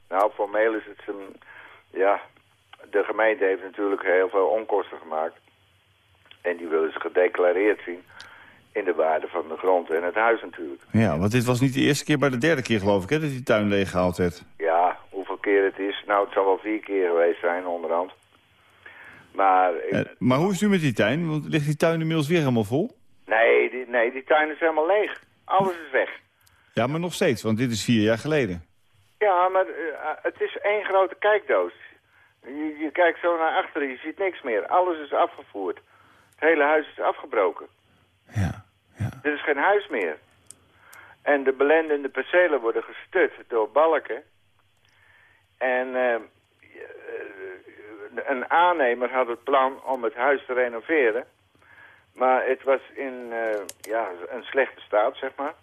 Nou, formeel is het zijn... Ja, de gemeente heeft natuurlijk heel veel onkosten gemaakt. En die willen ze gedeclareerd zien in de waarde van de grond en het huis natuurlijk. Ja, want dit was niet de eerste keer, maar de derde keer geloof ik, hè, dat die tuin leeggehaald werd. Ja, hoeveel keer het is? Nou, het zal wel vier keer geweest zijn onderhand. Maar, ik- Eh, maar hoe is het nu met die tuin? Want ligt die tuin inmiddels weer helemaal vol? nee, die, nee, die tuin is helemaal leeg. Alles is weg. Ja, maar nog steeds, want dit is vier jaar geleden. Ja, maar eh, het is één grote kijkdoos. Je, je kijkt zo naar achteren, je ziet niks meer. Alles is afgevoerd. Het hele huis is afgebroken. Ja, ja. Er is geen huis meer. En de belendende percelen worden gestut door balken. En eh, eh, een aannemer had het plan om het huis te renoveren. Maar het was in eh, ja, een slechte staat, zeg maar.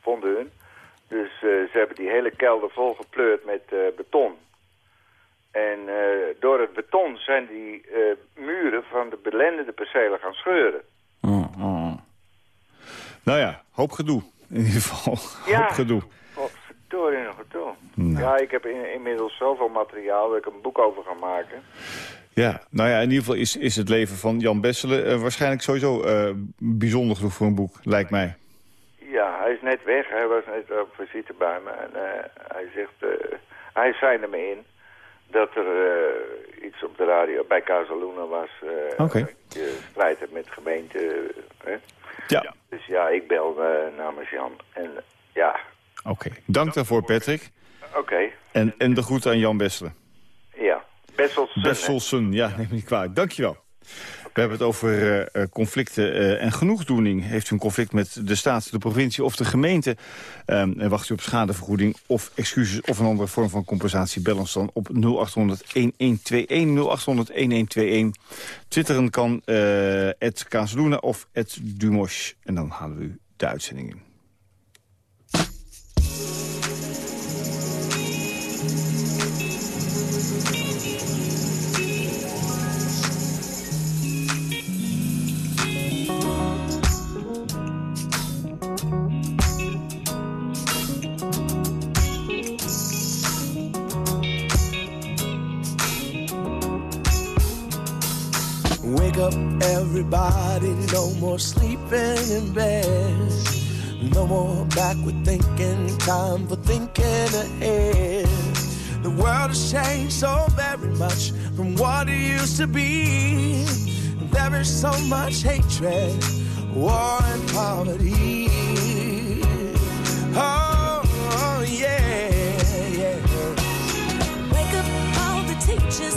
Vonden hun. Dus ze hebben die hele kelder vol gepleurd met beton. En eh, door het beton zijn die eh, muren van de belendende percelen gaan scheuren. Oh, oh. Nou ja, hoop gedoe. In ieder geval, Ja. hoop gedoe. Nog gedoe. Nou. Ja, ik heb in- inmiddels zoveel materiaal dat ik een boek over ga maken. Ja, nou ja, in ieder geval is, is het leven van Jan Besselen eh, waarschijnlijk sowieso bijzonder genoeg voor een boek, lijkt mij. Ja, hij is net weg. Hij was net op visite bij me. En hij zegt, hij zei er me in dat er eh, iets op de radio bij Casaluna was. eh Oké. dat Je strijd hebt met de gemeente. eh, hè? Ja. Dus ja, ik bel eh, namens Jan. En eh, ja, Oké, dank daarvoor Patrick. oké. En, en de groeten aan Jan Besselen. Ja, Besselsen. Besselsen, ja, neem me niet kwalijk. Dankjewel. We hebben het over eh, conflicten eh, en genoegdoening. Heeft u een conflict met de staat, de provincie of de gemeente? Ehm, en wacht u op schadevergoeding of excuses of een andere vorm van compensatie? Bel ons dan op 0800-1121, 0800-1121. Twitteren kan Ed Kazeluna of Ed Dumosh. En dan halen we u de uitzending in. Everybody, no more sleeping in bed. No more backward thinking, time for thinking ahead. The world has changed so very much from what it used to be. There is so much hatred, war, and poverty. Oh, yeah, yeah. Wake up all the teachers,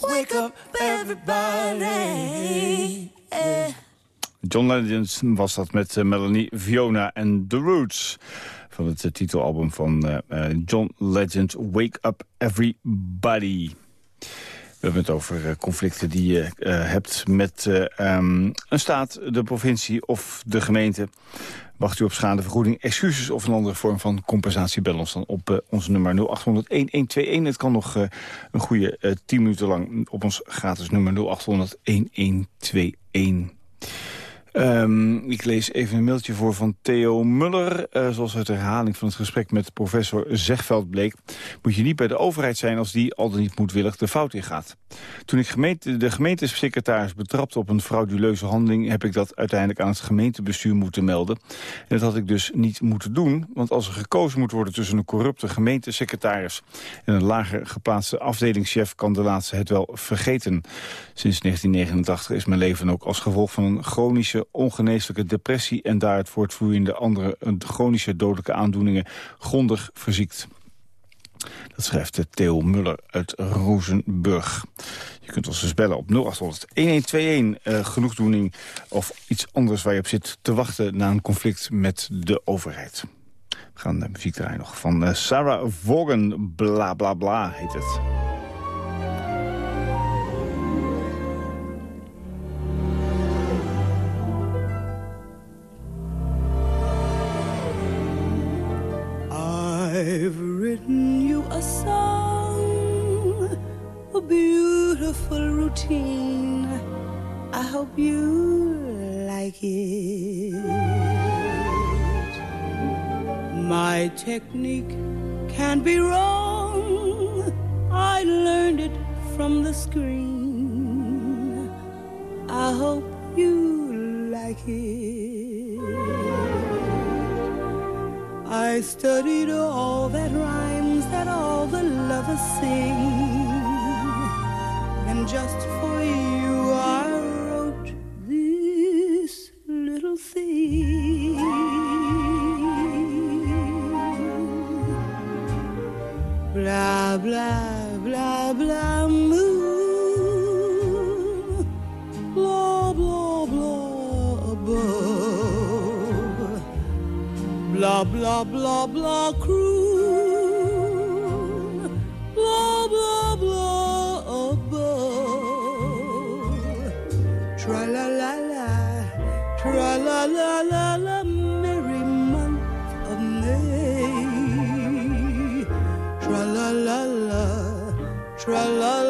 Wake up, everybody. John Legend was dat met eh, Melanie Fiona en The Roots. Van het eh, titelalbum van eh, John Legend, Wake Up Everybody. We hebben het over conflicten die je hebt met eh, ehm, een staat, de provincie of de gemeente. Wacht u op schadevergoeding, excuses of een andere vorm van compensatie. Bel ons dan op eh, ons nummer 0800-1121. Het kan nog eh, een goede eh 10 minuten lang op ons gratis nummer 0800-1121. Ehm, ik lees even een mailtje voor van Theo Muller. Eh, zoals uit de herhaling van het gesprek met professor Zegveld bleek... moet je niet bij de overheid zijn als die al dan niet moedwillig de fout ingaat. Toen ik gemeente, de gemeentesecretaris betrapte op een frauduleuze handeling... heb ik dat uiteindelijk aan het gemeentebestuur moeten melden. En dat had ik dus niet moeten doen. Want als er gekozen moet worden tussen een corrupte gemeentesecretaris... en een lager geplaatste afdelingschef kan de laatste het wel vergeten. Sinds 1989 is mijn leven ook als gevolg van een chronische ongeneeslijke depressie... en daaruit voortvloeiende andere eh, chronische dodelijke aandoeningen grondig verziekt. Dat schrijft eh, Theo Muller uit Rozenburg. Je kunt ons dus bellen op 0800-1121. eh genoegdoening of iets anders waar je op zit te wachten... na een conflict met de overheid. We gaan de muziek draaien nog van Sarah Vaughan. Bla bla bla heet het. I've written you a song, a beautiful routine. I hope you like it. My technique can be wrong. I learned it from the screen. I hope you like it. I studied all that rhymes that all the lovers sing. And just for you I wrote this little thing. Blah, blah, croon. Blah blah blah above. Tra la la la. Tra la la la la merry month of May. Tra la la la. Tra la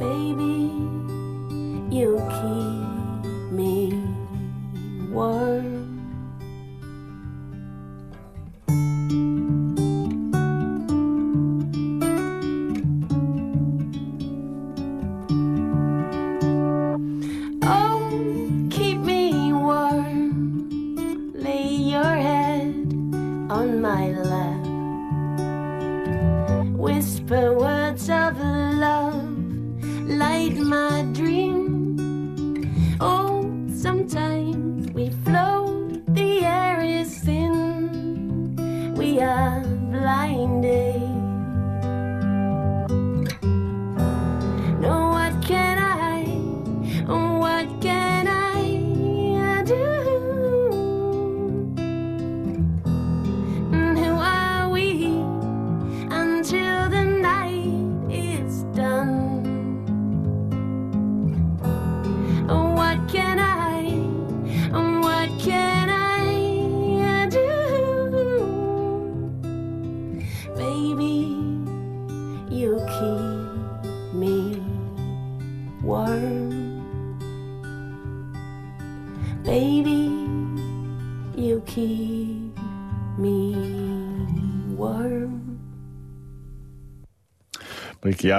Baby, you keep me warm.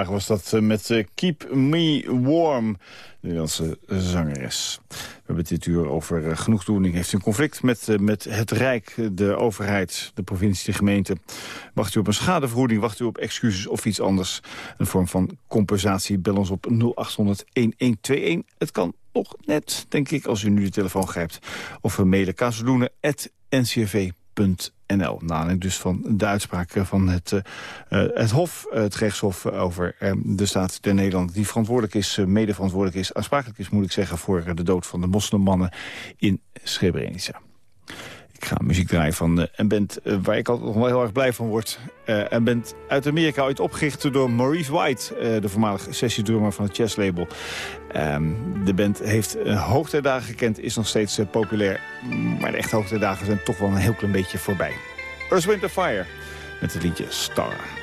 Was dat eh, met eh, Keep Me Warm, de Nederlandse zangeres. We hebben dit uur over eh, genoegdoening. Heeft een conflict met, eh, met het Rijk, de overheid, de provincie, de gemeente? Wacht u op een schadevergoeding, wacht u op excuses of iets anders? Een vorm van compensatie, bel ons op 0800-1121. Het kan nog net, denk ik, als u nu de telefoon grijpt. Of mailen kazeloenen.ncv.nl. Na aanleiding dus van de uitspraak eh, van het, eh, eh, het Hof, eh, het rechtshof eh, over eh, de staat der Nederland... die verantwoordelijk is, eh, mede verantwoordelijk is, aansprakelijk is, moet ik zeggen... voor eh, de dood van de moslimmannen in Srebrenica. Ik ga muziek draaien van eh, een band eh, waar ik altijd wel heel erg blij van word. Eh, een band uit Amerika, ooit opgericht door Maurice White... de voormalige sessiedrummer van het jazzlabel. Ehm, de band heeft uh, hoogtijdagen gekend, is nog steeds populair. Maar de echte hoogtijdagen zijn toch wel een heel klein beetje voorbij. Earth, Wind Fire met het liedje Star.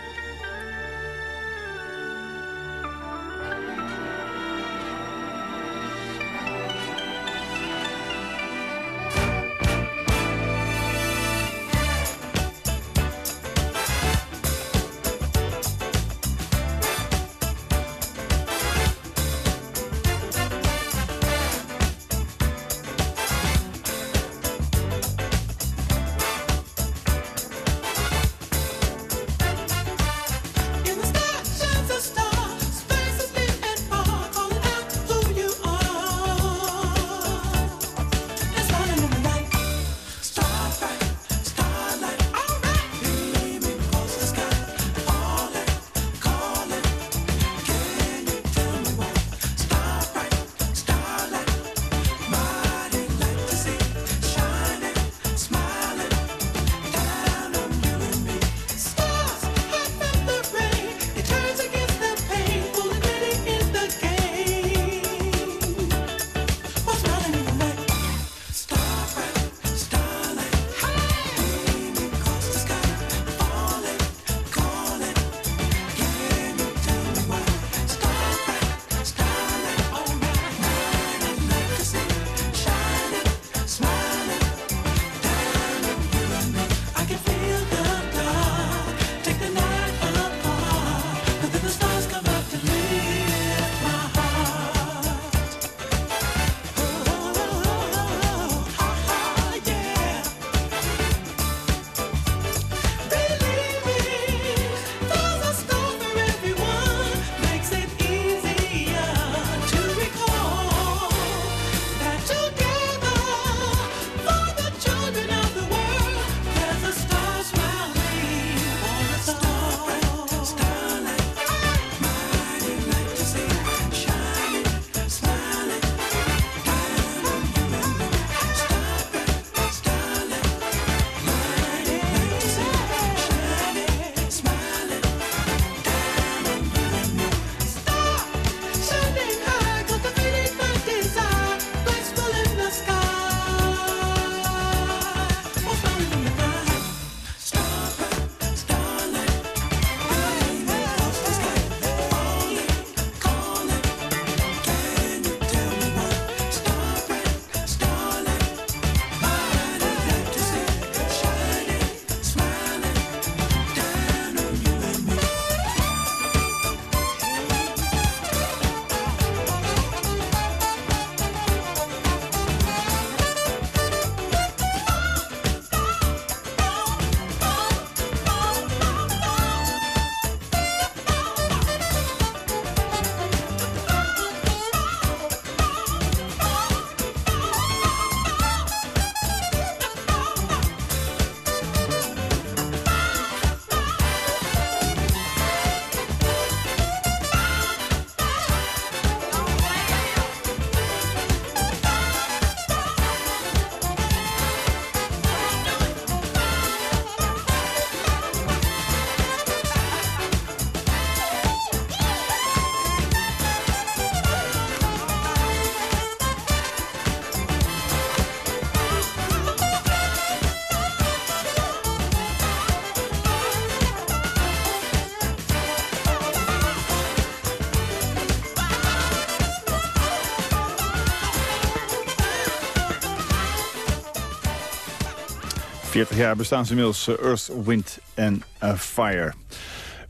40 jaar bestaan ze inmiddels eh, Earth, Wind and eh, Fire.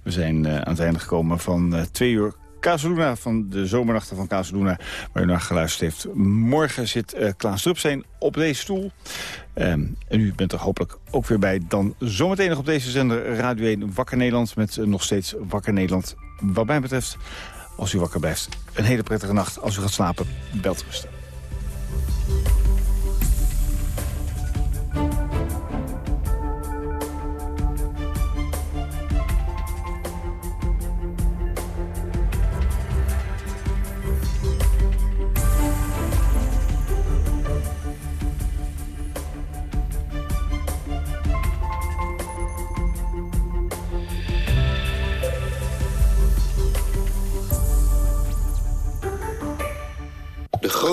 We zijn eh, aan het einde gekomen van twee uur Casaluna van de zomernachten van Casaluna, waar u naar geluisterd heeft. Morgen zit uh, Klaas Drupsteen op deze stoel. Um, en u bent er hopelijk ook weer bij. Dan zometeen nog op deze zender Radio 1 Wakker Nederland... met nog steeds Wakker Nederland. Wat mij betreft, als u wakker blijft, een hele prettige nacht. Als u gaat slapen, belt rusten.